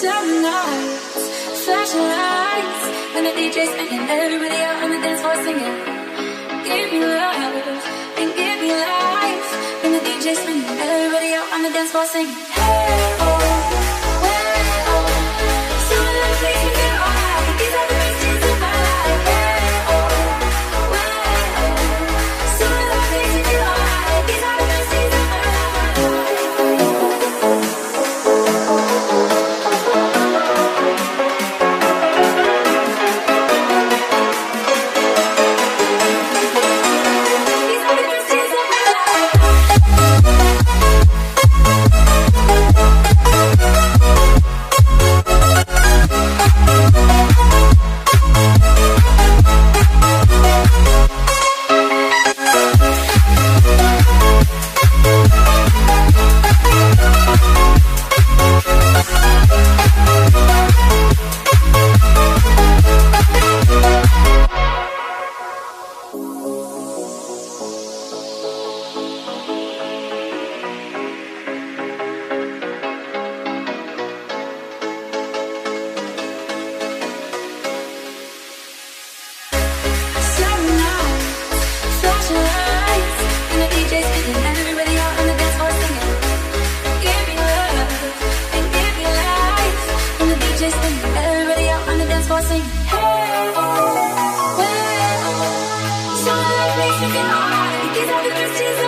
Some nights, flashing lights, and the DJ's spinning, everybody out on the dance floor singing. Give me love and give me life, and the DJ's spinning, everybody out on the dance floor singing. Hey. just